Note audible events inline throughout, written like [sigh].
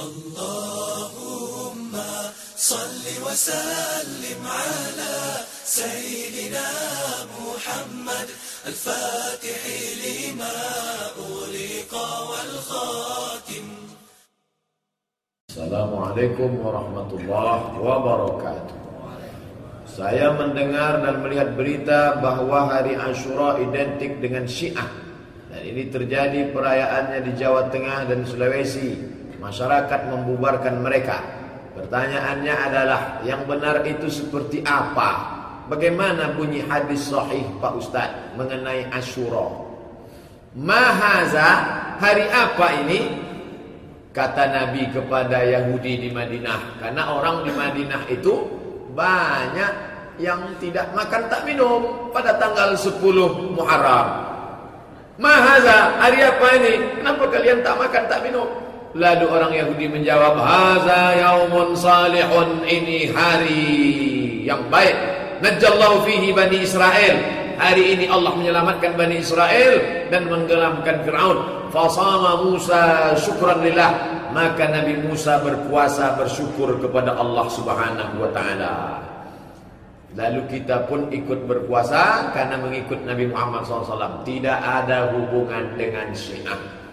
اللهم صل وسلم على سيدنا محمد الفاتح لما أغلق والخاتم Assalamualaikum warahmatullahi wabarakatuh. Saya mendengar dan melihat berita bahwa hari Ashura identik dengan Syiah. Dan ini terjadi perayaannya di Jawa Tengah dan Sulawesi. Masyarakat membubarkan mereka. Pertanyaannya adalah yang benar itu seperti apa? Bagaimana bunyi hadis sahih Pak Ustaz mengenai Ashura? Mahaza hari apa ini? Kata Nabi kepada Yahudi di Madinah Karena orang di Madinah itu Banyak yang tidak makan tak minum Pada tanggal 10 Muharram Mahaza, hari apa ini? Kenapa kalian tak makan tak minum? Lalu orang Yahudi menjawab Haza yaumun salihun Ini hari yang baik. Najallahu fihi Bani Israel. Hari ini Allah menyelamatkan Bani Israel Dan menggelamkan Fir'aun. Fasama Musa syukran lillah. Maka Nabi Musa berpuasa bersyukur kepada Allah subhanahu wa ta'ala. Lalu kita pun ikut berpuasa Karena mengikut Nabi Muhammad SAW Tidak ada hubungan dengan syiah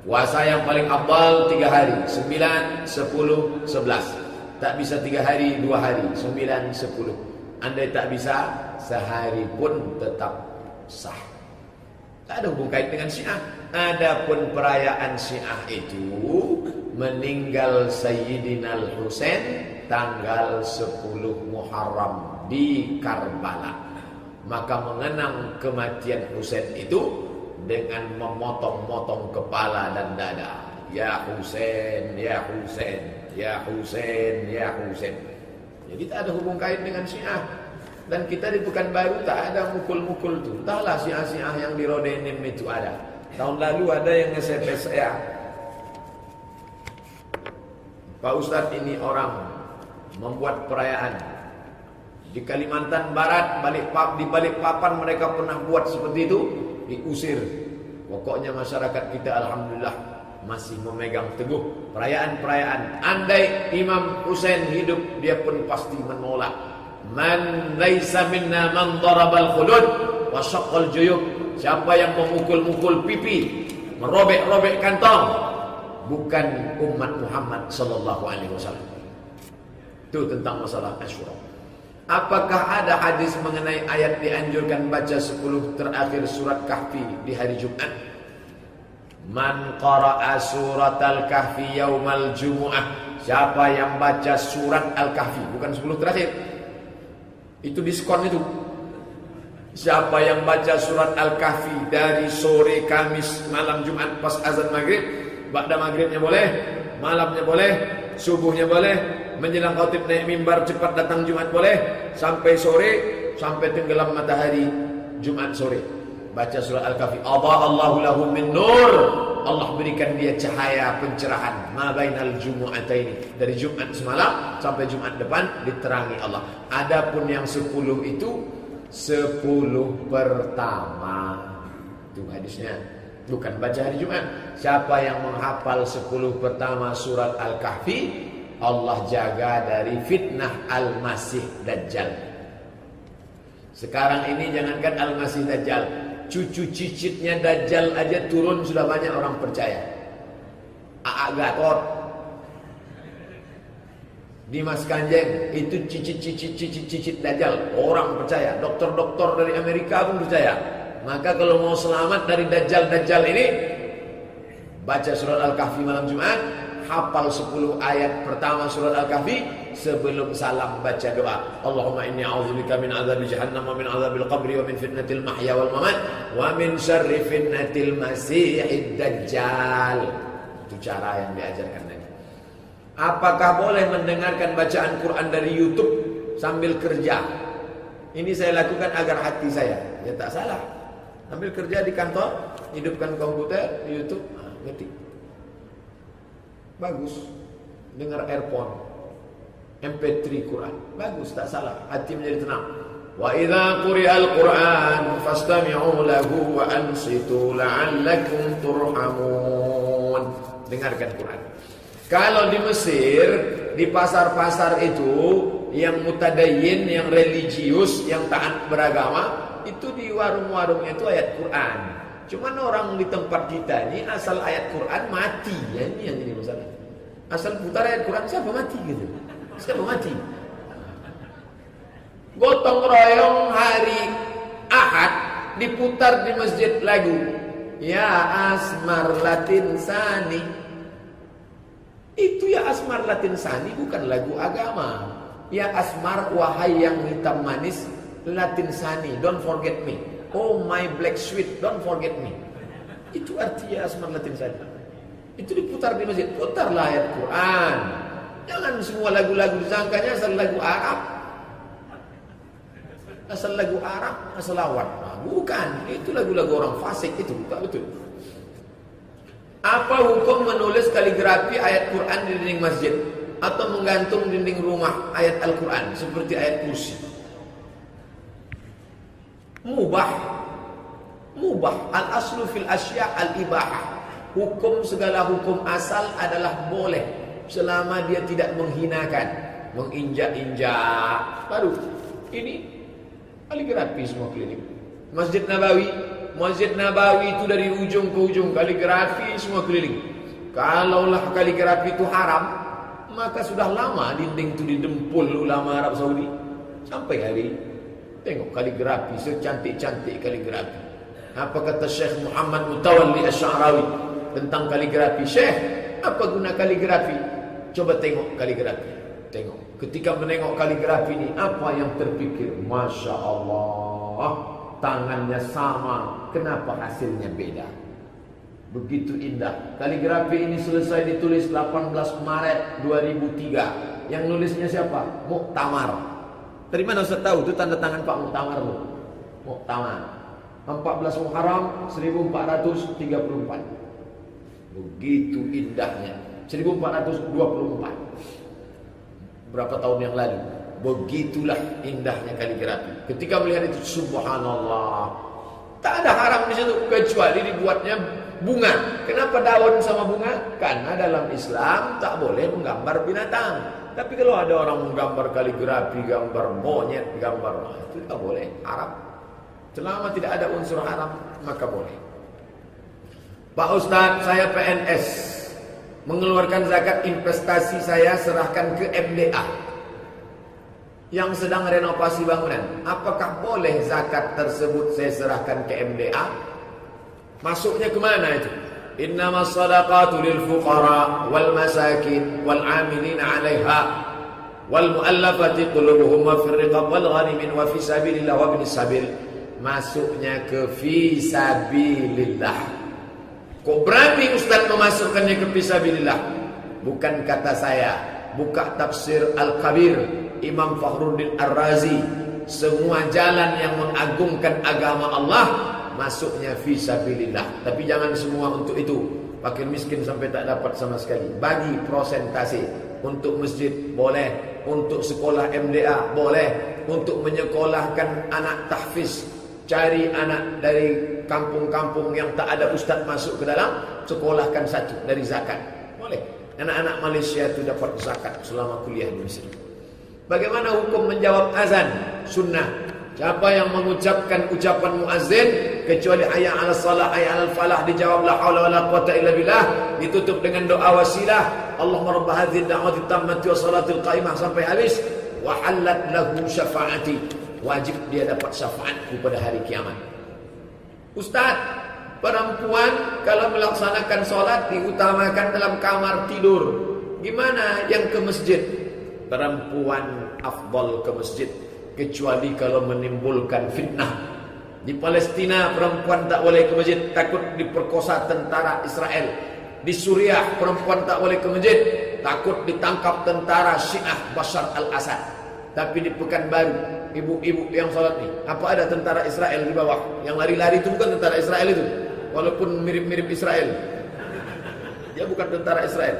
Puasa yang paling abal tiga hari. Sembilan, sepuluh, sebelas. Tak bisa tiga hari, dua hari. Sembilan, sepuluh. Andai tak bisa Sehari pun tetap sah. Tak ada hubung kait dengan syiah. Adapun perayaan syiah itu Meninggal Sayyidina Al-Husain Tanggal 10 Muharram Di Karbala. Maka mengenang kematian Husain itu Dengan memotong-motong kepala dan dada Ya Husain, Ya Husain Ya Husain, Ya Husain Jadi tak ada hubung kait dengan syiah dan kita di Pekanbaru tak ada mukul-mukul tu. Entahlah syiah-syiah yang di Rodenim itu ada. Tahun lalu ada yang nge-SMS saya. Pak Ustadz ini orang membuat perayaan. Di Kalimantan Barat, balik pap, di balik papan mereka pernah buat seperti itu. Diusir. Pokoknya masyarakat kita Alhamdulillah masih memegang teguh perayaan-perayaan. Andai Imam Hussein hidup, dia pun pasti menolak Man laisa minna man darabal khulud wa syaqqal juyub. Siapa yang memukul-mukul pipi, merobek-robek kantong, bukan umat Muhammad sallallahu alaihi wasallam. Itu tentang masalah Asyura. Apakah ada hadis mengenai ayat dianjurkan baca 10 terakhir surat Kahfi di hari Jumat? Man qara'a surat al-Kahfi yaumal Jumu'ah. Siapa yang baca surat Al-Kahfi, bukan 10 terakhir, itu diskon itu. Siapa yang baca surat Al-Kahfi dari sore Kamis malam Jumat pas azan maghrib, ba'da maghribnya boleh, malamnya boleh, subuhnya boleh, menjelang khatib naik mimbar cepat datang Jumat boleh, sampai sore, sampai tenggelam matahari Jumat sore. Baca surat Al-Kahfi. Allah Allahu lahu min nur. Allah berikan dia cahaya pencerahan ma bainal jumu'ataini dari Jumat semalam sampai Jumat depan diterangi Allah. Adapun yang 10 itu 10 pertama. Itu hadisnya. Bukan baca hari Jumat. Siapa yang menghafal 10 pertama surat Al-Kahfi, Allah jaga dari fitnah Al-Masih Dajjal. Sekarang ini jangankan Al-Masih Dajjal, cucu cicitnya Dajjal aja turun sudah banyak orang percaya. Aa Gatot, Dimas Kanjeng itu cicit-cicit cicit-cicit Dajjal, orang percaya. Dokter-dokter dari Amerika pun percaya. Maka kalau mau selamat dari Dajjal-Dajjal ini, baca surat Al-Kahfi malam Jumat, hafal 10 ayat pertama surat Al-Kahfi sebelum salam baca doa. Allahumma inni a'udzubika min adzabi jahannam wa min adzabil qabri wa min fitnatil mahya wal mamat wa min syarri fitnatil masiihid dajjal. Itu cara yang diajarkan Nabi. Apakah boleh mendengarkan bacaan Quran dari YouTube sambil kerja? Ini saya lakukan agar hati saya. Ya tak salah. Sambil kerja di kantor, hidupkan komputer, YouTube, ngetik. Bagus. Dengar earphone. MP3 Quran. Bagus, tak salah. Hati menjadi tenang. Wa idza quri'al Qur'an fastami'u lahu wa ansitu la'allakum turhamun. Dengarkan Quran. Kalau di Mesir, di pasar-pasar itu yang mutadayin, yang religius, yang taat beragama, itu di warung-warungnya itu ayat Quran. Cuman orang di tempat kita ini asal ayat Quran mati, ya ini yang jadi masalah. Asal putar ayat Quran siapa mati gitu? Siapa mati? Gotong royong hari Ahad diputar di masjid lagu Ya Asmar Latin Sani itu ya Asmar Latin Sani bukan lagu agama. Ya Asmar wahai yang hitam manis Latin Sani, don't forget me. Oh my black sweet, don't forget me. Itu artinya Asmar Latin Sani. Itu diputar di masjid, putarlah ayat Quran. Jangan semua lagu-lagu disangkanya asal lagu Arab. Asal lagu Arab, asal lawat. Nah, bukan, itu lagu-lagu orang fasik itu, tak betul. Apa hukum menulis kaligrafi ayat Quran di dinding masjid atau menggantung dinding rumah ayat Al-Quran seperti ayat kursi? Mubah. Mubah. Al-aslu fil asya al-ibahah. Hukum segala hukum asal adalah boleh selama dia tidak menghinakan, menginjak-injak. Baru ini kaligrafi semua klinik. Masjid Nabawi Masjid Nabawi itu dari ujung ke ujung kaligrafi semua keliling. Kalaulah kaligrafi itu haram, maka sudah lama dinding itu didempul ulama Arab Saudi sampai hari tengok kaligrafi secantik-cantik kaligrafi. Apa kata Syekh Muhammad Mutawalli Asy-Sya'rawi tentang kaligrafi? Syekh, apa guna kaligrafi? Coba tengok kaligrafi. Tengok. Ketika menengok kaligrafi ini, apa yang terpikir? Masya Allah tangannya sama, kenapa hasilnya beda? Begitu indah. Kaligrafi ini selesai ditulis 18 Maret 2003. Yang nulisnya siapa? Muktamar. Dari mana Ustaz tahu? Itu tanda tangan Pak Muktamar loh. Muktamar. 14 Muharram 1434. Begitu indahnya. 1424. Berapa tahun yang lalu? Begitulah indahnya kaligrafi. Ketika melihat itu subhanallah. Tak ada haram di situ kecuali dibuatnya bunga. Kenapa daun sama bunga? Karena dalam Islam tak boleh menggambar binatang. Tapi kalau ada orang menggambar kaligrafi, gambar monyet, gambar itu tak boleh, haram. Selama tidak ada unsur haram, maka boleh. Pak Ustadz, saya PNS. Mengeluarkan zakat investasi saya serahkan ke MDA yang sedang renovasi bangunan. Apakah boleh zakat tersebut saya serahkan ke MDA? Masuknya ke mana itu? Amilin 'alaiha wal mu'allafati qulubuhum wa fir riqab wal ghanimin wa fi sabilillah wa bin sabil. Masuknya ke fi sabilillah. Kok berani Ustaz memasukkannya ke fi sabilillah? Bukan kata saya, buka tafsir Al-Kabir Imam Fakhruddin Ar-Razi semua jalan yang mengagungkan agama Allah masuknya fi sabilillah. Tapi jangan semua untuk itu. Fakir miskin sampai tak dapat sama sekali. Bagi prosentase. Untuk masjid boleh. Untuk sekolah MDA boleh. Untuk menyekolahkan anak tahfiz. Cari anak dari kampung-kampung yang tak ada ustaz masuk ke dalam sekolahkan satu dari zakat. Boleh. Anak-anak Malaysia itu dapat zakat selama kuliah di Mesir Bagaimana hukum menjawab azan? Sunnah? Siapa yang mengucapkan ucapan muazzin kecuali ayat al salah ayat al falah dijawab la haula wala quwata illa billah ditutup dengan doa wasilah Allahumma rabb hadhihi da'wati tammati wa salatil qa'imah sampai habis wa halat lahu syafaati wajib dia dapat syafaatku pada hari kiamat. Ustaz, perempuan kalau melaksanakan solat diutamakan dalam kamar tidur. Gimana yang ke masjid? perempuan afdal ke masjid kecuali kalau menimbulkan fitnah. Di Palestina perempuan tak boleh ke masjid takut diperkosa tentara Israel. Di Suriah perempuan tak boleh ke masjid takut ditangkap tentara Syiah Bashar al-Assad. Tapi di Pekanbaru ibu-ibu yang salat ni apa ada tentara Israel di bawah? Yang lari-lari itu bukan tentara Israel itu. Walaupun mirip-mirip Israel. Dia bukan tentara Israel.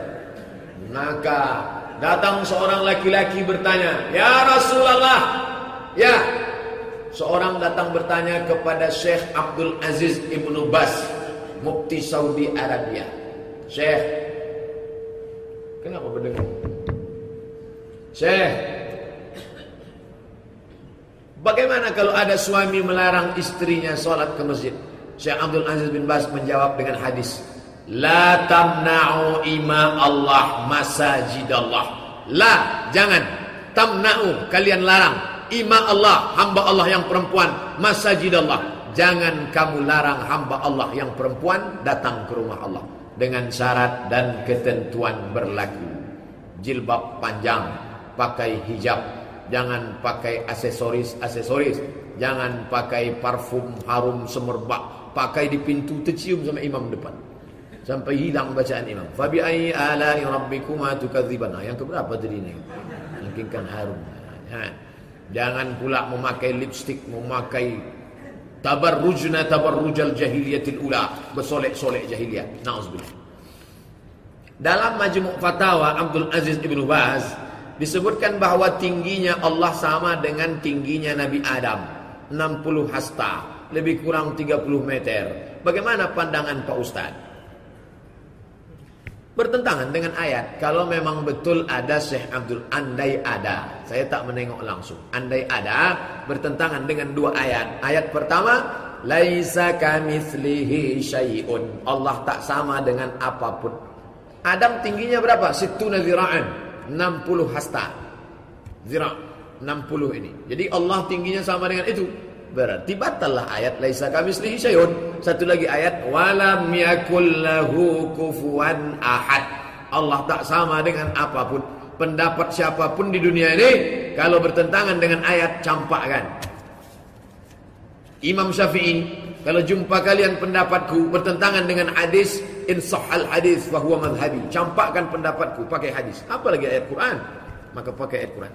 Maka Datang seorang laki-laki bertanya, "Ya Rasulullah." Ya. Seorang datang bertanya kepada Syekh Abdul Aziz Ibnu Bas, Mufti Saudi Arabia. "Syekh, Kenapa berdengung? Syekh, bagaimana kalau ada suami melarang istrinya sholat ke masjid? Syekh Abdul Aziz bin Bas menjawab dengan hadis, La tamna'u ima Allah masajid Allah. La, jangan. Tamna'u, kalian larang. Ima Allah, hamba Allah yang perempuan, masajid Allah. Jangan kamu larang hamba Allah yang perempuan datang ke rumah Allah dengan syarat dan ketentuan berlaku. Jilbab panjang, pakai hijab, jangan pakai aksesoris-aksesoris, jangan pakai parfum harum semerbak, pakai di pintu tercium sama imam depan. Sampai hilang bacaan imam. Fabi ayyi ala'i rabbikuma tukadziban. Yang keberapa tadi ini? Mungkin kan harum. Jangan. Jangan pula memakai lipstick, memakai tabarrujna tabarrujal jahiliyatil ula bersolek-solek jahiliyah nauzubillah. Dalam majmu' fatawa Abdul Aziz Ibnu Baz disebutkan bahawa tingginya Allah sama dengan tingginya Nabi Adam. 60 hasta lebih kurang 30 meter. Bagaimana pandangan Pak Ustaz bertentangan dengan ayat kalau memang betul ada Syekh Abdul andai ada. Saya tak menengok langsung. Andai ada bertentangan dengan dua ayat. Ayat pertama laisa kamitslihi syai'un. Allah tak sama dengan apa pun. Adam tingginya berapa? Situna zira'an. 60 hasta. Zira' 60 ini. Jadi Allah tingginya sama dengan itu Berarti batallah ayat laisa kamislihi syai'un. Satu lagi ayat walam yakul lahu kufuwan ahad. Allah tak sama dengan apa pun. Pendapat siapa pun di dunia ini kalau bertentangan dengan ayat campakkan. Imam Syafi'i kalau jumpa kalian pendapatku bertentangan dengan hadis insahal hadis bahwa madhabi campakkan pendapatku pakai hadis apalagi ayat Quran maka pakai ayat Quran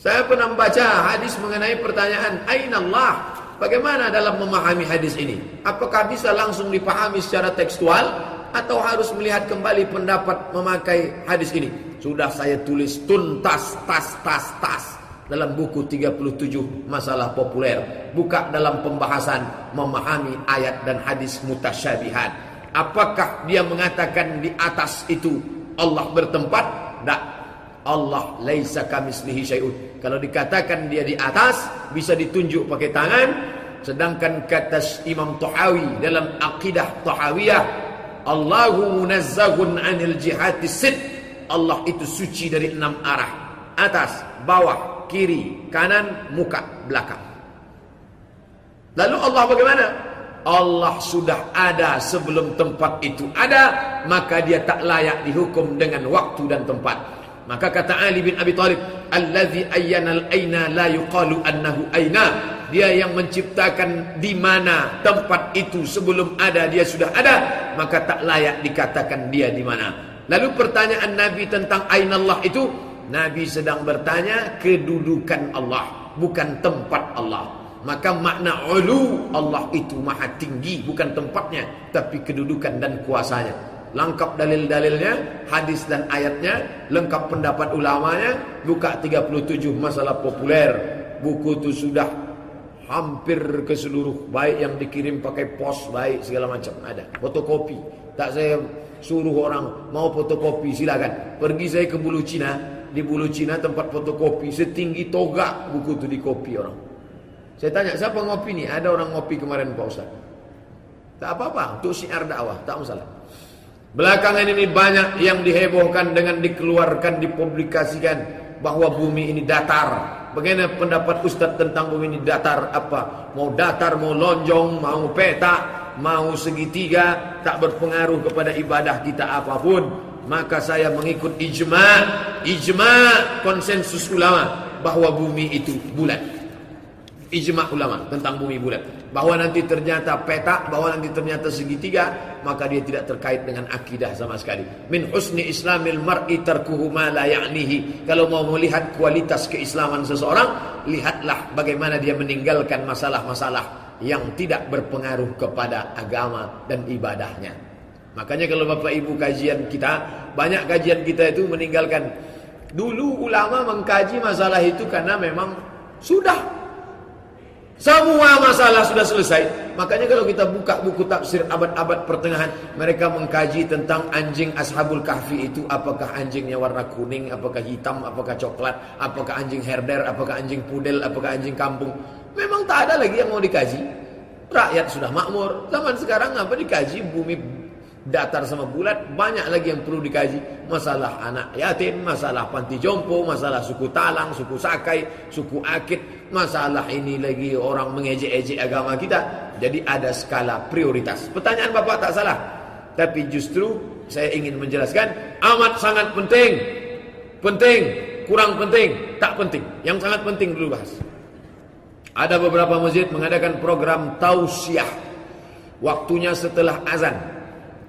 saya pernah membaca hadis mengenai pertanyaan Aina Allah? Bagaimana dalam memahami hadis ini? Apakah bisa langsung dipahami secara tekstual atau harus melihat kembali pendapat memakai hadis ini? Sudah saya tulis tuntas tas tas tas dalam buku 37 masalah populer. Buka dalam pembahasan memahami ayat dan hadis mutasyabihat. Apakah dia mengatakan di atas itu Allah bertempat? Tak. Allah laisa kamislihi syai'un. Kalau dikatakan dia di atas bisa ditunjuk pakai tangan. Sedangkan kata Imam Tahawi dalam akidah Tahawiyah Allahu munazzahun 'anil jihati sit Allah itu suci dari enam arah. Atas bawah kiri kanan muka belakang. Lalu Allah bagaimana? Allah sudah ada sebelum tempat itu ada maka dia tak layak dihukum dengan waktu dan tempat Maka kata Ali bin Abi Talib, "Allazi al-aina la yuqalu annahu aina." Dia yang menciptakan di mana tempat itu sebelum ada dia sudah ada, maka tak layak dikatakan dia di mana. Lalu pertanyaan Nabi tentang aina Allah itu, Nabi sedang bertanya kedudukan Allah, bukan tempat Allah. Maka makna ulu Allah itu maha tinggi bukan tempatnya tapi kedudukan dan kuasanya lengkap dalil-dalilnya, hadis dan ayatnya, lengkap pendapat ulamanya, buka 37 masalah populer. Buku itu sudah hampir ke seluruh baik yang dikirim pakai pos baik segala macam ada. Fotokopi. Tak saya suruh orang mau fotokopi silakan. Pergi saya ke Bulu Cina, di Bulu Cina tempat fotokopi setinggi toga buku itu dikopi orang. Saya tanya, siapa ngopi nih? Ada orang ngopi kemarin Pak Ustaz. Tak apa-apa, untuk syiar dakwah, tak masalah. Belakangan ini banyak yang dihebohkan dengan dikeluarkan, dipublikasikan bahwa bumi ini datar. Bagaimana pendapat Ustaz tentang bumi ini datar apa? Mau datar, mau lonjong, mau peta, mau segitiga, tak berpengaruh kepada ibadah kita apa pun. Maka saya mengikut ijma, ijma konsensus ulama bahwa bumi itu bulat. Ijma ulama tentang bumi bulat bahwa nanti ternyata petak, bahwa nanti ternyata segitiga, maka dia tidak terkait dengan akidah sama sekali. Min husni islamil mar'i tarkuhu ma la ya'nihi. Kalau mau melihat kualitas keislaman seseorang, lihatlah bagaimana dia meninggalkan masalah-masalah yang tidak berpengaruh kepada agama dan ibadahnya. Makanya kalau Bapak Ibu kajian kita, banyak kajian kita itu meninggalkan dulu ulama mengkaji masalah itu karena memang sudah Semua masalah sudah selesai. Makanya kalau kita buka buku tafsir abad-abad pertengahan, mereka mengkaji tentang anjing Ashabul Kahfi itu apakah anjingnya warna kuning, apakah hitam, apakah coklat, apakah anjing herder, apakah anjing pudel, apakah anjing kampung. Memang tak ada lagi yang mau dikaji. Rakyat sudah makmur. Zaman sekarang apa dikaji bumi datar sama bulat banyak lagi yang perlu dikaji. Masalah anak yatim masalah panti jompo masalah suku talang suku sakai suku akit. Masalah ini lagi orang mengejek-ejek agama kita. Jadi ada skala prioritas. Pertanyaan Bapak tak salah. Tapi justru saya ingin menjelaskan amat sangat penting. Penting kurang penting tak penting. Yang sangat penting dulu bahas. Ada beberapa masjid mengadakan program tausiah. Waktunya setelah azan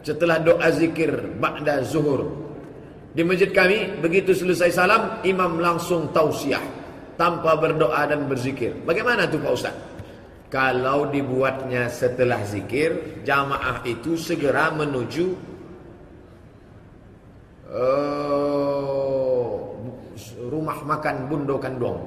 setelah doa zikir ba'da zuhur. Di masjid kami begitu selesai salam imam langsung tausiah tanpa berdoa dan berzikir. Bagaimana tuh Pak Ustaz? Kalau dibuatnya setelah zikir, jamaah itu segera menuju uh, rumah makan Bundo Kandong.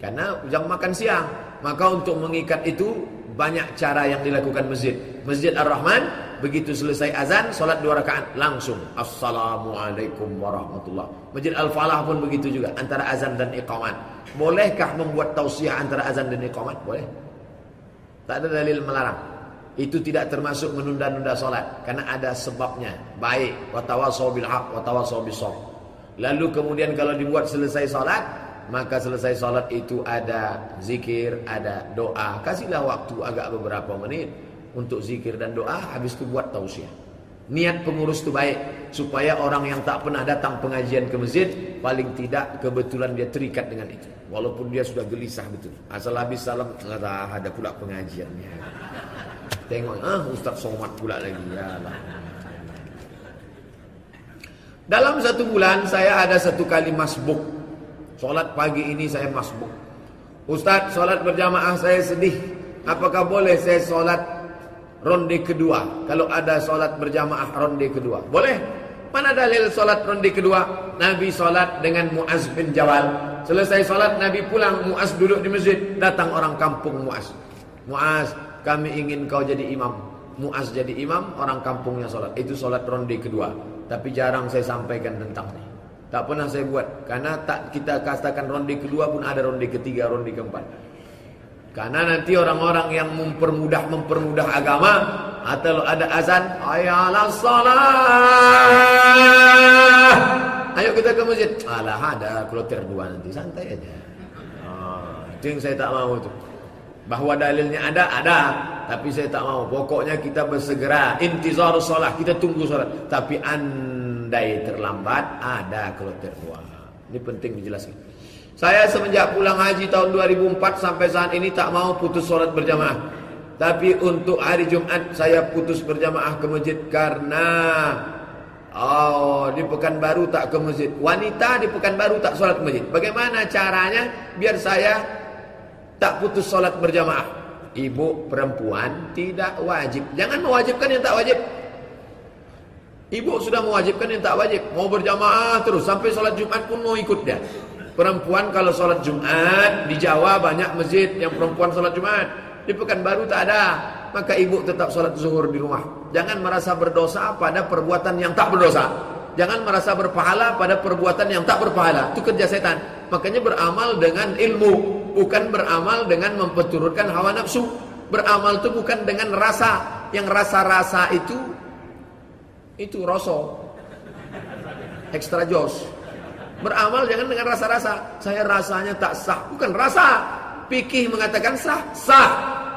Karena jam makan siang. Maka untuk mengikat itu banyak cara yang dilakukan masjid. Masjid Ar-Rahman Begitu selesai azan, solat dua rakaat langsung. Assalamualaikum warahmatullah. Masjid Al-Falah pun begitu juga antara azan dan iqamat. Bolehkah membuat tausiah antara azan dan iqamat? Boleh. Tak ada dalil melarang. Itu tidak termasuk menunda-nunda solat karena ada sebabnya. Baik, watawasau bil haq, watawasau bis Lalu kemudian kalau dibuat selesai solat, maka selesai solat itu ada zikir, ada doa. Kasihlah waktu agak beberapa menit untuk zikir dan doa habis itu buat tausiah. Niat pengurus itu baik supaya orang yang tak pernah datang pengajian ke masjid paling tidak kebetulan dia terikat dengan itu. Walaupun dia sudah gelisah betul. Asal habis salam ada pula pengajiannya. Tengok ah Ustaz Somad pula lagi ya. Dalam satu bulan saya ada satu kali masbuk. Solat pagi ini saya masbuk. Ustaz solat berjamaah saya sedih. Apakah boleh saya solat ronde kedua. Kalau ada solat berjamaah ronde kedua. Boleh? Mana dalil solat ronde kedua? Nabi solat dengan Muaz bin Jawal. Selesai solat Nabi pulang. Muaz duduk di masjid. Datang orang kampung Muaz. Muaz, kami ingin kau jadi imam. Muaz jadi imam, orang kampungnya solat. Itu solat ronde kedua. Tapi jarang saya sampaikan tentang ini. Tak pernah saya buat. Karena tak kita katakan ronde kedua pun ada ronde ketiga, ronde keempat. Karena nanti orang-orang yang mempermudah mempermudah agama atau ada azan, ayalah salat. Ayo kita ke masjid. Alah ada kloter dua nanti santai aja. Oh, yang saya tak mau itu. Bahwa dalilnya ada, ada. Tapi saya tak mau. Pokoknya kita bersegera. Intizar salat. Kita tunggu salat. Tapi andai terlambat, ada kloter dua. Ini penting dijelaskan. Saya semenjak pulang haji tahun 2004 sampai saat ini tak mau putus sholat berjamaah. Tapi untuk hari Jumat saya putus berjamaah ke masjid karena oh di Pekanbaru tak ke masjid. Wanita di Pekanbaru tak sholat ke masjid. Bagaimana caranya biar saya tak putus sholat berjamaah? Ibu perempuan tidak wajib. Jangan mewajibkan yang tak wajib. Ibu sudah mewajibkan yang tak wajib. Mau berjamaah terus sampai sholat Jumat pun mau ikut dia. Perempuan kalau sholat Jumat di Jawa banyak masjid yang perempuan sholat Jumat. Di Pekanbaru tak ada. Maka ibu tetap sholat zuhur di rumah. Jangan merasa berdosa pada perbuatan yang tak berdosa. Jangan merasa berpahala pada perbuatan yang tak berpahala. Itu kerja setan. Makanya beramal dengan ilmu. Bukan beramal dengan memperturutkan hawa nafsu. Beramal itu bukan dengan rasa. Yang rasa-rasa itu, itu rosok. Extra jos. Beramal jangan dengan rasa-rasa. Saya rasanya tak sah. Bukan rasa. Pikih mengatakan sah, sah.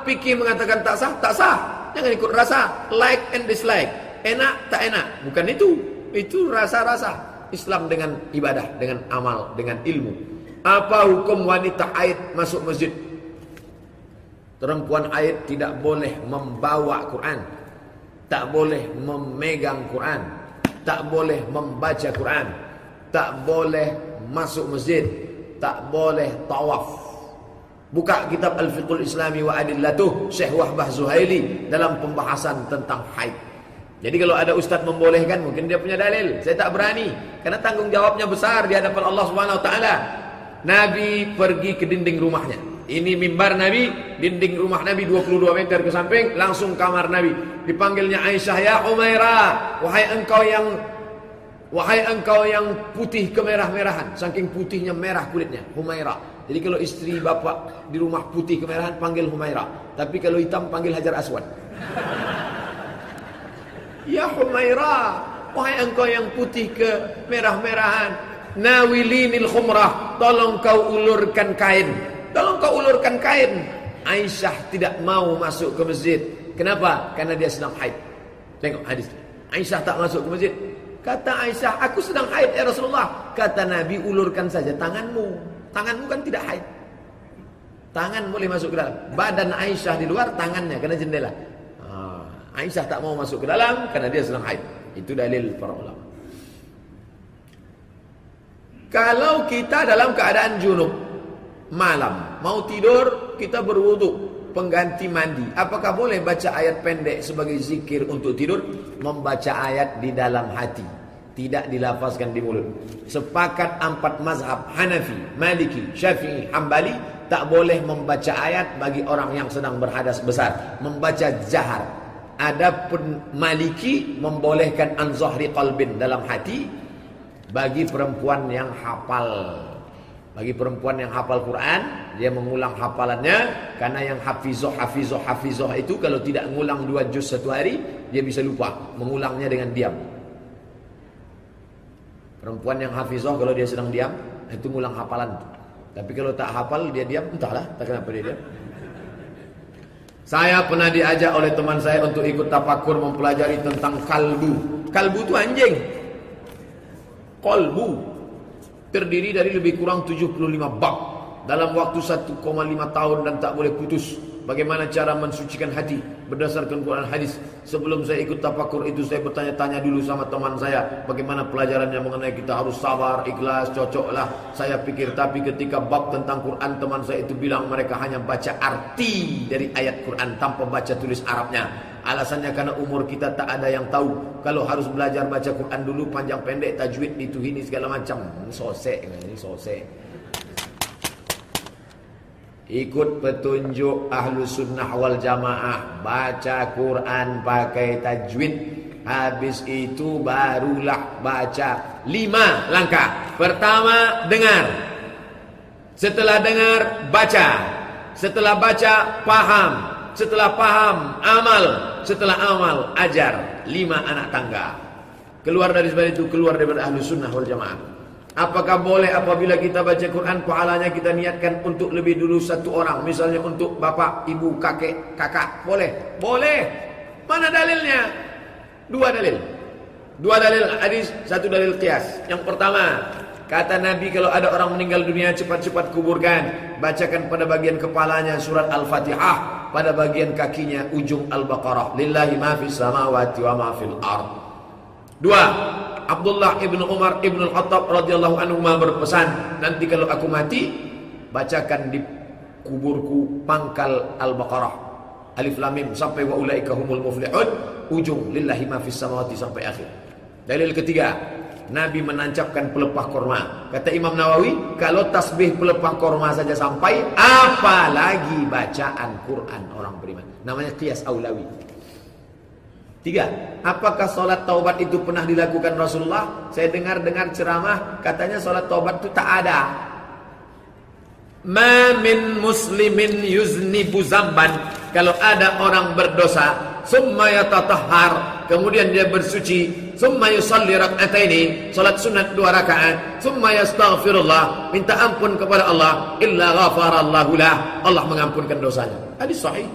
Pikih mengatakan tak sah, tak sah. Jangan ikut rasa. Like and dislike. Enak, tak enak. Bukan itu. Itu rasa-rasa. Islam dengan ibadah, dengan amal, dengan ilmu. Apa hukum wanita haid masuk masjid? Perempuan haid tidak boleh membawa Quran. Tak boleh memegang Quran. Tak boleh membaca Quran tak boleh masuk masjid, tak boleh tawaf. Buka kitab Al-Fiqhul Islami wa Adillatuh Syekh Wahbah Zuhaili dalam pembahasan tentang haid. Jadi kalau ada ustaz membolehkan mungkin dia punya dalil. Saya tak berani karena tanggung jawabnya besar di hadapan Allah Subhanahu wa taala. Nabi pergi ke dinding rumahnya. Ini mimbar Nabi, dinding rumah Nabi 22 meter ke samping, langsung kamar Nabi. Dipanggilnya Aisyah, "Ya Umairah, wahai engkau yang wahai engkau yang putih kemerah-merahan." Saking putihnya merah kulitnya, Humairah. Jadi kalau istri bapak di rumah putih kemerahan panggil Humairah, tapi kalau hitam panggil Hajar Aswad. ya Humairah, wahai engkau yang putih kemerah-merahan, nawilinil khumrah, tolong kau ulurkan kain. Tolong kau ulurkan kain. Aisyah tidak mau masuk ke masjid. Kenapa? Karena dia sedang haid. Tengok hadis. Aisyah tak masuk ke masjid. Kata Aisyah, aku sedang haid ya Rasulullah. Kata Nabi, ulurkan saja tanganmu. Tanganmu kan tidak haid. Tangan boleh masuk ke dalam. Badan Aisyah di luar, tangannya kena jendela. Ah, Aisyah tak mau masuk ke dalam karena dia sedang haid. Itu dalil para ulama. Kalau kita dalam keadaan junub, malam mau tidur kita berwudu pengganti mandi. Apakah boleh baca ayat pendek sebagai zikir untuk tidur? Membaca ayat di dalam hati. Tidak dilafazkan di mulut. Sepakat empat mazhab Hanafi Maliki Syafi'i Hambali tak boleh membaca ayat bagi orang yang sedang berhadas besar. Membaca jahar adapun Maliki membolehkan anzahri qalbin dalam hati bagi perempuan yang hafal bagi perempuan yang hafal Quran, dia mengulang hafalannya karena yang hafizoh hafizoh hafizoh itu kalau tidak mengulang dua juz satu hari, dia bisa lupa mengulangnya dengan diam. Perempuan yang hafizoh kalau dia sedang diam, itu mengulang hafalan. Tapi kalau tak hafal dia diam, entahlah, tak kenapa dia diam. Saya pernah diajak oleh teman saya untuk ikut tapakur mempelajari tentang kalbu. Kalbu itu anjing. Kolbu terdiri dari lebih kurang 75 bab dalam waktu 1,5 tahun dan tak boleh putus. Bagaimana cara mensucikan hati berdasarkan Quran hadis. Sebelum saya ikut tapakur itu saya bertanya-tanya dulu sama teman saya bagaimana pelajarannya mengenai kita harus sabar, ikhlas, cocoklah. Saya pikir tapi ketika bab tentang Quran teman saya itu bilang mereka hanya baca arti dari ayat Quran tanpa baca tulis Arabnya. Alasannya karena umur kita tak ada yang tahu. Kalau harus belajar baca Quran dulu panjang pendek tajwid itu ini segala macam. Sosek ini sosek. Ikut petunjuk ahlu sunnah wal jamaah. Baca Quran pakai tajwid. Habis itu barulah baca Lima langkah. Pertama dengar. Setelah dengar baca. Setelah baca paham Setelah paham amal Setelah amal ajar Lima anak tangga Keluar dari sebab itu keluar daripada ahlu sunnah wal jamaah Apakah boleh apabila kita baca Quran pahalanya kita niatkan untuk lebih dulu satu orang misalnya untuk bapak, ibu, kakek, kakak boleh? Boleh. Mana dalilnya? Dua dalil. Dua dalil hadis, satu dalil qiyas. Yang pertama, kata Nabi kalau ada orang meninggal dunia cepat-cepat kuburkan, bacakan pada bagian kepalanya surat Al-Fatihah, pada bagian kakinya ujung Al-Baqarah. Lillahi ma fis samawati wa ma fil ard. Dua, Abdullah ibn Umar ibn Al-Khattab radhiyallahu anhu berpesan, nanti kalau aku mati, bacakan di kuburku pangkal Al-Baqarah. Alif Lam Mim sampai wa ulaika humul muflihun, ujung lillahi ma fis samawati sampai akhir. Dalil ketiga, Nabi menancapkan pelepah korma. Kata Imam Nawawi, kalau tasbih pelepah korma saja sampai, apalagi bacaan Quran orang beriman. Namanya qiyas aulawi. Tiga, apakah sholat taubat itu pernah dilakukan Rasulullah? Saya dengar-dengar ceramah, katanya sholat taubat itu tak ada. Ma min muslimin yuznibu zamban. Kalau ada orang berdosa, summa yatatahhar, kemudian dia bersuci, summa yusalli rak'ataini, salat sunat dua rakaat, summa yastaghfirullah, minta ampun kepada Allah, illa ghafarallahu lah. Allah mengampunkan dosanya. Hadis sahih.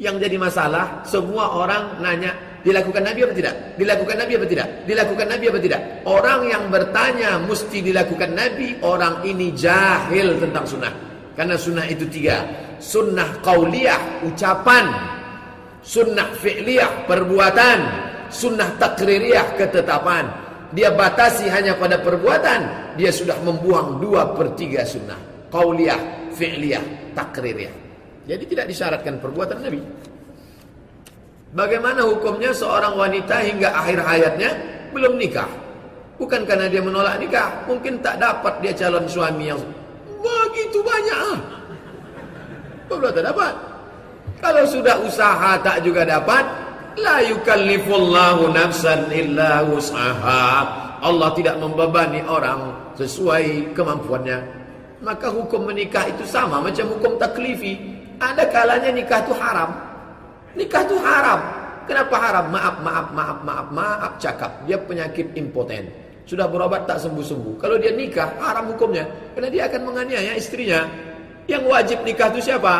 Yang jadi masalah semua orang nanya dilakukan Nabi apa tidak? Dilakukan Nabi apa tidak? Dilakukan Nabi apa tidak? Orang yang bertanya mesti dilakukan Nabi, orang ini jahil tentang sunnah. Karena sunnah itu tiga. Sunnah qauliyah, ucapan. Sunnah fi'liyah, perbuatan. Sunnah takririyah, ketetapan. Dia batasi hanya pada perbuatan. Dia sudah membuang dua per tiga sunnah. Qauliyah, fi'liyah, takririyah. Jadi tidak disyaratkan perbuatan Nabi. Bagaimana hukumnya seorang wanita hingga akhir hayatnya belum nikah? Bukan karena dia menolak nikah, mungkin tak dapat dia calon suami yang Begitu banyak. Belum tak dapat. Kalau sudah usaha tak juga dapat, la yukallifullahu nafsan illa usaha. Allah tidak membebani orang sesuai kemampuannya. Maka hukum menikah itu sama macam hukum taklifi. Ada kalanya nikah itu haram. Nikah itu haram. Kenapa haram? Maaf, maaf, maaf, maaf, maaf cakap. Dia penyakit impoten. Sudah berobat tak sembuh-sembuh. Kalau dia nikah, haram hukumnya. Karena dia akan menganiaya istrinya. Yang wajib nikah itu siapa?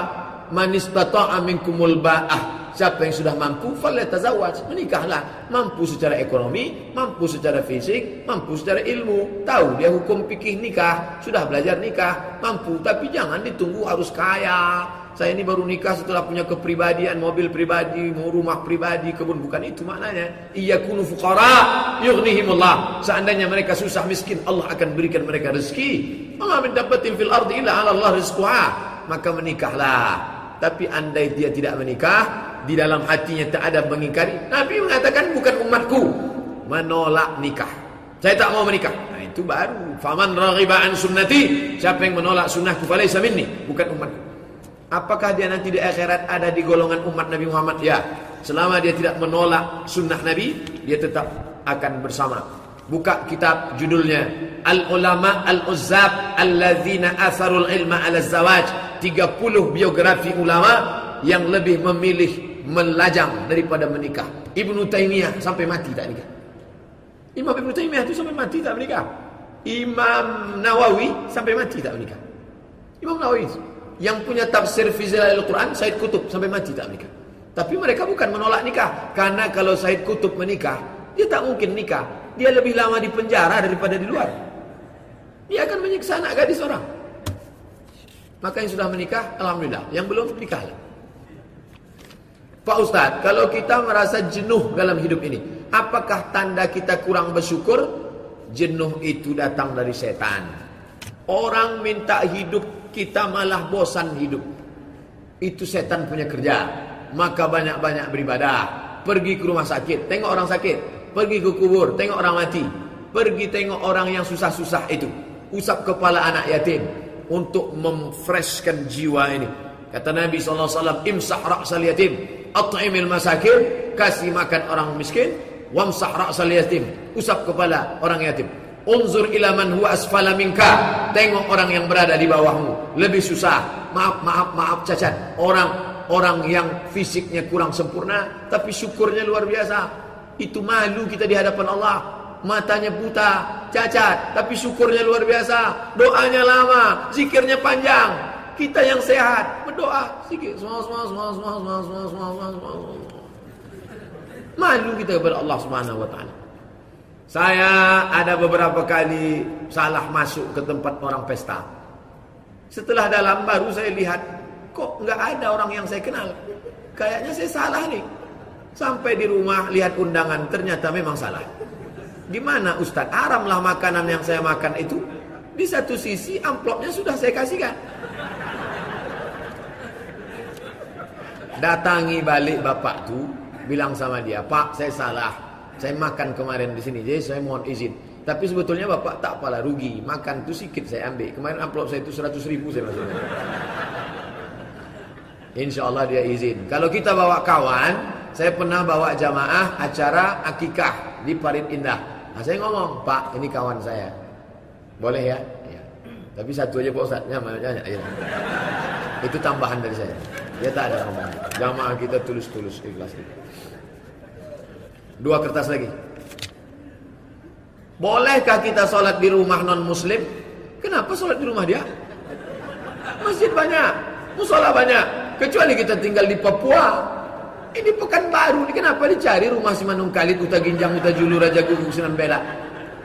Manis bata'a minkumul ba'ah. Siapa yang sudah mampu, falyatazawwaj, menikahlah. Mampu secara ekonomi, mampu secara fisik, mampu secara ilmu. Tahu dia hukum fikih nikah, sudah belajar nikah, mampu. Tapi jangan ditunggu harus kaya. Saya ini baru nikah setelah punya kepribadian, mobil pribadi, mau rumah pribadi, kebun bukan itu maknanya. Iya kunu fuqara yughnihimullah. Seandainya mereka susah miskin, Allah akan berikan mereka rezeki. Allah min dapatin fil ardi illa 'ala Allah rizquha. Maka menikahlah. Tapi andai dia tidak menikah, di dalam hatinya tak ada mengingkari. Nabi mengatakan bukan umatku menolak nikah. Saya tak mau menikah. Nah, itu baru. Faman an sunnati, siapa yang menolak sunnahku falaysa minni, bukan umatku. Apakah dia nanti di akhirat ada di golongan umat Nabi Muhammad? Ya. Selama dia tidak menolak sunnah Nabi, dia tetap akan bersama. Buka kitab judulnya Al-Ulama Al-Uzzab Alladzina Atharul Ilma Ala Zawaj 30 biografi ulama yang lebih memilih melajang daripada menikah. Ibnu Taimiyah sampai mati tak nikah. Imam Ibnu Taimiyah itu sampai mati tak menikah. Imam Nawawi sampai mati tak menikah. Imam Nawawi yang punya tafsir Fizil Al-Quran Said Kutub sampai mati tak menikah. Tapi mereka bukan menolak nikah karena kalau Said Kutub menikah, dia tak mungkin nikah. Dia lebih lama di penjara daripada di luar. Dia akan menyiksa anak gadis orang. Maka yang sudah menikah, alhamdulillah. Yang belum nikahlah. Pak Ustadz, kalau kita merasa jenuh dalam hidup ini, apakah tanda kita kurang bersyukur? Jenuh itu datang dari setan. Orang minta hidup, kita malah bosan hidup. Itu setan punya kerja. Maka banyak-banyak beribadah. Pergi ke rumah sakit, tengok orang sakit. Pergi ke kubur, tengok orang mati. Pergi tengok orang yang susah-susah itu. Usap kepala anak yatim. Untuk memfreshkan jiwa ini. Kata Nabi SAW, Imsah ra'sal yatim at'imil masakin, kasih makan orang miskin, wamsah ra'sal yatim, usap kepala orang yatim. Unzur ila man huwa asfala minka. Tengok orang yang berada di bawahmu, lebih susah. Maaf, maaf, maaf cacat. Orang orang yang fisiknya kurang sempurna tapi syukurnya luar biasa. Itu malu kita di hadapan Allah. Matanya buta, cacat, tapi syukurnya luar biasa. Doanya lama, zikirnya panjang. Kita yang sehat, berdoa, zikir. Malu kita kepada Allah Subhanahu wa taala. Saya ada beberapa kali salah masuk ke tempat orang pesta. Setelah dalam baru saya lihat kok nggak ada orang yang saya kenal. Kayaknya saya salah nih. Sampai di rumah lihat undangan ternyata memang salah. Gimana Ustadz? Haramlah makanan yang saya makan itu. Di satu sisi amplopnya sudah saya kasihkan. Datangi balik bapak tu, bilang sama dia, "Pak, saya salah. Saya makan kemarin di sini, jadi saya mohon izin." Tapi sebetulnya bapak tak apalah rugi. Makan tu sikit saya ambil. Kemarin amplop saya itu 100 ribu saya masukkan. [laughs] Insya Allah dia izin. Kalau kita bawa kawan, saya pernah bawa jamaah acara akikah di Parit Indah. Nah, saya ngomong, Pak, ini kawan saya. Boleh ya? ya. Tapi satu aja Pak Ustaz. Ya, ya, ya. Itu tambahan dari saya. Ya tak ada ngomong. Jamaah kita tulus-tulus ikhlas. Dua kertas lagi. Bolehkah kita sholat di rumah non muslim? Kenapa sholat di rumah dia? Masjid banyak, musola banyak. Kecuali kita tinggal di Papua. Ini pekan baru, ini kenapa dicari rumah si Manung Kalit, Uta Ginjang, Uta Julu, Raja Gugung, Sunan Bela.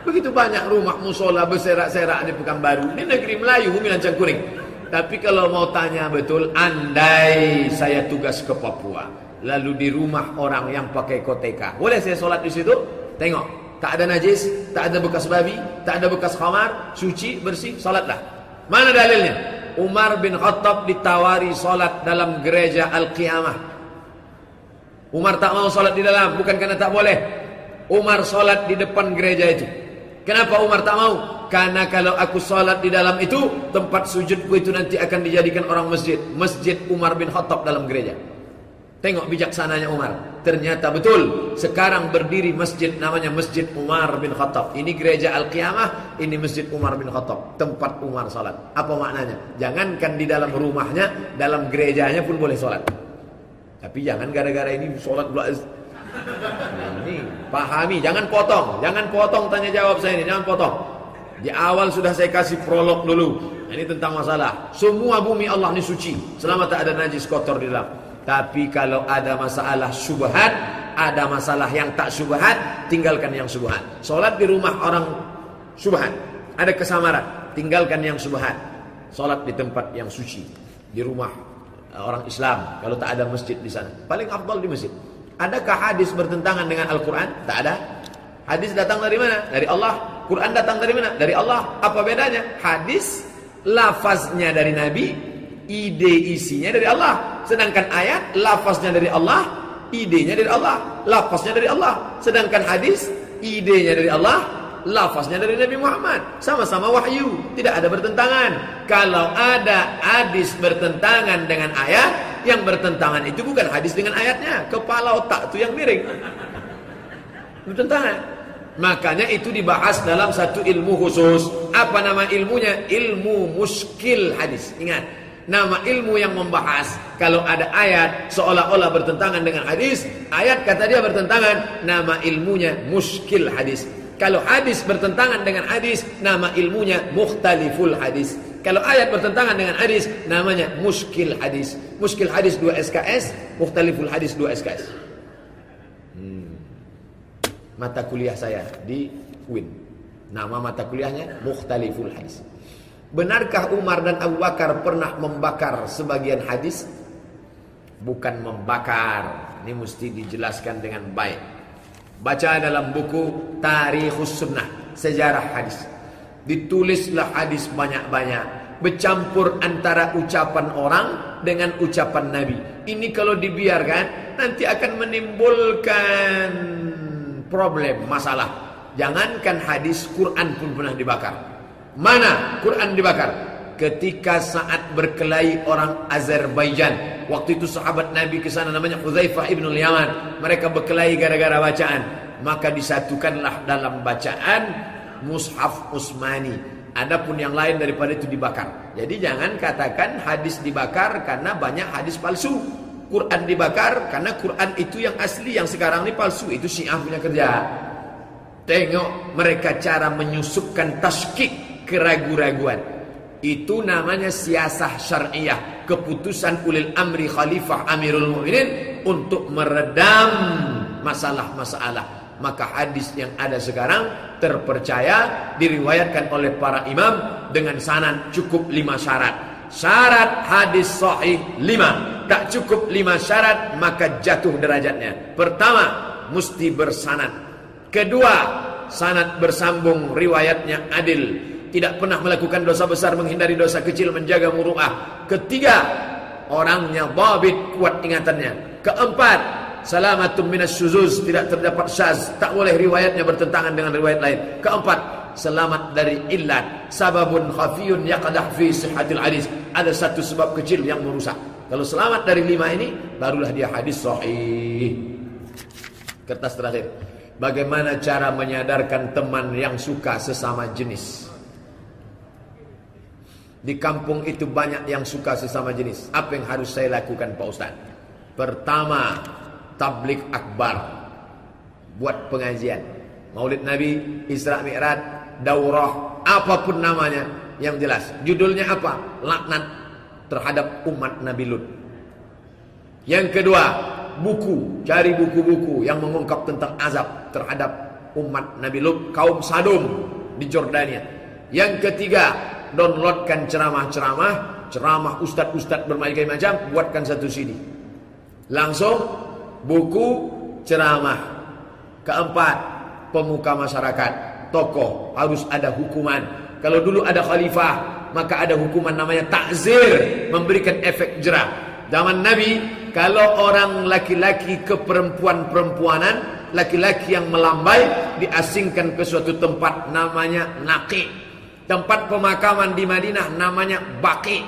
Begitu banyak rumah musola berserak-serak di pekan baru. Ini negeri Melayu, Bumi Lancang Kuring. Tapi kalau mau tanya betul, andai saya tugas ke Papua, lalu di rumah orang yang pakai koteka, boleh saya sholat di situ? Tengok, tak ada najis, tak ada bekas babi, tak ada bekas khamar, suci, bersih, sholatlah. Mana dalilnya? Umar bin Khattab ditawari sholat dalam gereja Al-Qiyamah. Umar tak mau sholat di dalam, bukan karena tak boleh. Umar sholat di depan gereja itu. Kenapa Umar tak mau? Karena kalau aku salat di dalam itu, tempat sujudku itu nanti akan dijadikan orang masjid. Masjid Umar bin Khattab dalam gereja. Tengok bijaksananya Umar. Ternyata betul. Sekarang berdiri masjid namanya Masjid Umar bin Khattab. Ini gereja Al-Qiyamah, ini Masjid Umar bin Khattab. Tempat Umar salat. Apa maknanya? Jangankan di dalam rumahnya, dalam gerejanya pun boleh salat. Tapi jangan gara-gara ini salat pula. Ini pahami, jangan potong, jangan potong tanya jawab saya ini, jangan potong. Di awal sudah saya kasih prolog dulu. Ini tentang masalah. Semua bumi Allah ini suci, selama tak ada najis kotor di dalam. Tapi kalau ada masalah subhat, ada masalah yang tak subhat, tinggalkan yang subhat. Solat di rumah orang subhat, ada kesamaran, tinggalkan yang subhat. Solat di tempat yang suci, di rumah orang Islam. Kalau tak ada masjid di sana, paling afdal di masjid. Adakah hadis bertentangan dengan Al-Quran? Tak ada. Hadis datang dari mana? Dari Allah. Quran datang dari mana? Dari Allah. Apa bedanya? Hadis lafaznya dari Nabi, ide isinya dari Allah. Sedangkan ayat lafaznya dari Allah, idenya dari Allah, lafaznya dari Allah. Sedangkan hadis idenya dari Allah, lafaznya dari Nabi Muhammad. Sama-sama wahyu, tidak ada bertentangan. Kalau ada hadis bertentangan dengan ayat, yang bertentangan itu bukan hadis dengan ayatnya, kepala otak itu yang miring. Bertentangan. Makanya itu dibahas dalam satu ilmu khusus. Apa nama ilmunya? Ilmu muskil hadis. Ingat, nama ilmu yang membahas kalau ada ayat seolah-olah bertentangan dengan hadis, ayat kata dia bertentangan, nama ilmunya muskil hadis. Kalau hadis bertentangan dengan hadis, nama ilmunya mukhtaliful hadis. Kalau ayat bertentangan dengan hadis, namanya muskil hadis. Muskil hadis 2 SKS, mukhtaliful hadis 2 SKS mata kuliah saya di UIN. Nama mata kuliahnya Mukhtaliful Hadis. Benarkah Umar dan Abu Bakar pernah membakar sebagian hadis? Bukan membakar. Ini mesti dijelaskan dengan baik. Baca dalam buku Tarikhus Sunnah, sejarah hadis. Ditulislah hadis banyak-banyak. Bercampur antara ucapan orang dengan ucapan Nabi. Ini kalau dibiarkan nanti akan menimbulkan problem, masalah. Jangankan hadis, Quran pun pernah dibakar. Mana Quran dibakar? Ketika saat berkelahi orang Azerbaijan. Waktu itu sahabat Nabi ke sana namanya Hudzaifah ibn Yaman. Mereka berkelahi gara-gara bacaan. Maka disatukanlah dalam bacaan Mushaf Usmani. Adapun yang lain daripada itu dibakar. Jadi jangan katakan hadis dibakar karena banyak hadis palsu. Quran dibakar karena Quran itu yang asli yang sekarang ini palsu itu Syiah punya kerja. Tengok mereka cara menyusupkan taskik keraguan-raguan. Itu namanya siasah syariah, keputusan ulil amri khalifah Amirul Mukminin untuk meredam masalah-masalah. Maka hadis yang ada sekarang terpercaya diriwayatkan oleh para imam dengan sanad cukup lima syarat. Syarat hadis sahih lima Tak cukup lima syarat Maka jatuh derajatnya Pertama Mesti bersanad Kedua Sanad bersambung Riwayatnya adil Tidak pernah melakukan dosa besar Menghindari dosa kecil Menjaga muru'ah. Ketiga Orangnya babit Kuat ingatannya. Keempat Salamatun minas syuzuz Tidak terdapat syaz Tak boleh riwayatnya bertentangan dengan riwayat lain. Keempat selamat dari illat sababun khafiyun yaqdah fi sihhatil hadis. Ada satu sebab kecil yang merusak. Kalau selamat dari lima ini barulah dia hadis sahih. Kertas terakhir. Bagaimana cara menyadarkan teman yang suka sesama jenis di kampung itu banyak yang suka sesama jenis apa yang harus saya lakukan Pak Ustaz pertama tablik akbar buat pengajian Maulid Nabi, Isra Mi'raj, daurah, apa pun namanya yang jelas. Judulnya apa? Laknat terhadap umat Nabi Lut. Yang kedua, buku, cari buku-buku yang mengungkap tentang azab terhadap umat Nabi Lut, kaum Sadum di Jordania. Yang ketiga, downloadkan ceramah-ceramah, ceramah ustad-ustad berbagai macam, buatkan satu CD. Langsung buku ceramah. Keempat, pemuka masyarakat tokoh harus ada hukuman. Kalau dulu ada khalifah, maka ada hukuman namanya takzir, memberikan efek jerah. Zaman Nabi, kalau orang laki-laki ke perempuan-perempuanan, laki-laki yang melambai diasingkan ke suatu tempat namanya naqi. Tempat pemakaman di Madinah namanya Baqi.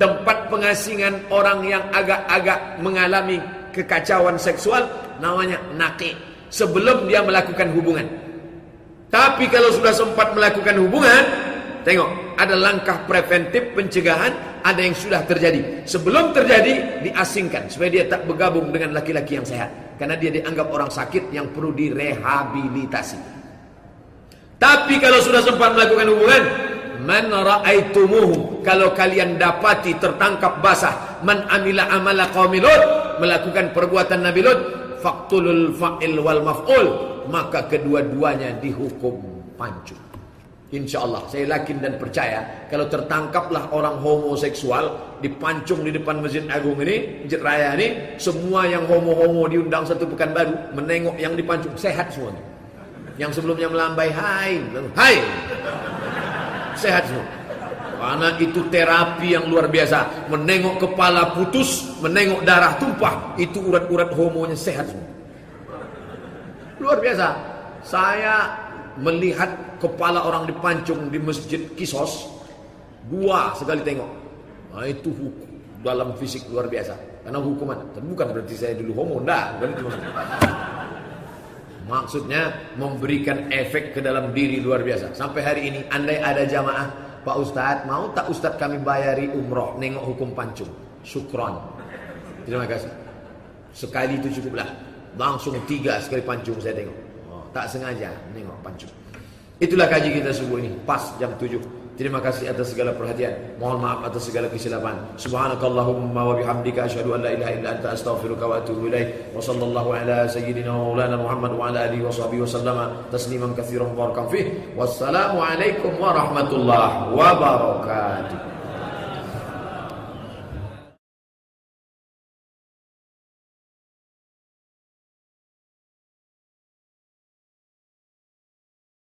Tempat pengasingan orang yang agak-agak mengalami kekacauan seksual namanya Naqi. Sebelum dia melakukan hubungan. Tapi kalau sudah sempat melakukan hubungan, tengok, ada langkah preventif pencegahan, ada yang sudah terjadi. Sebelum terjadi, diasingkan supaya dia tak bergabung dengan laki-laki yang sehat. Karena dia dianggap orang sakit yang perlu direhabilitasi. Tapi kalau sudah sempat melakukan hubungan, man ra'aitumuhu, kalau kalian dapati tertangkap basah, man amila amala qaumi melakukan perbuatan Nabi Lut, faqtulul fa'il wal maf'ul, maka kedua-duanya dihukum pancung. Insya Allah saya yakin dan percaya kalau tertangkaplah orang homoseksual dipancung di depan masjid agung ini, masjid raya ini, semua yang homo-homo diundang satu pekan baru menengok yang dipancung sehat semua. Yang sebelumnya melambai, hai, hai. Sehat semua. Karena itu terapi yang luar biasa. Menengok kepala putus, menengok darah tumpah. Itu urat-urat homonya sehat semua. Luar biasa. Saya melihat kepala orang dipancung di masjid Kisos. Dua sekali tengok. Nah, itu hukum dalam fisik luar biasa. Karena hukuman. Bukan berarti saya dulu homo. Enggak. Bukan itu maksudnya. Maksudnya memberikan efek ke dalam diri luar biasa. Sampai hari ini andai ada jamaah, Pak Ustadz mau tak Ustadz kami bayari umroh nengok hukum pancung. Syukron. Terima kasih. Sekali itu cukuplah. Langsung tiga sekali pancung saya tengok. Oh, tak sengaja nengok pancung. Itulah kaji kita subuh ini. Pas jam 7. Terima kasih atas segala perhatian. Mohon maaf atas segala kesilapan. Subhanakallahumma wa bihamdika asyhadu an la ilaha illa anta astaghfiruka wa atubu ilaik. Wa sallallahu ala sayyidina wa maulana Muhammad wa ala alihi wa sahbihi tasliman katsiran barakan fih. Wassalamu alaikum warahmatullahi wabarakatuh.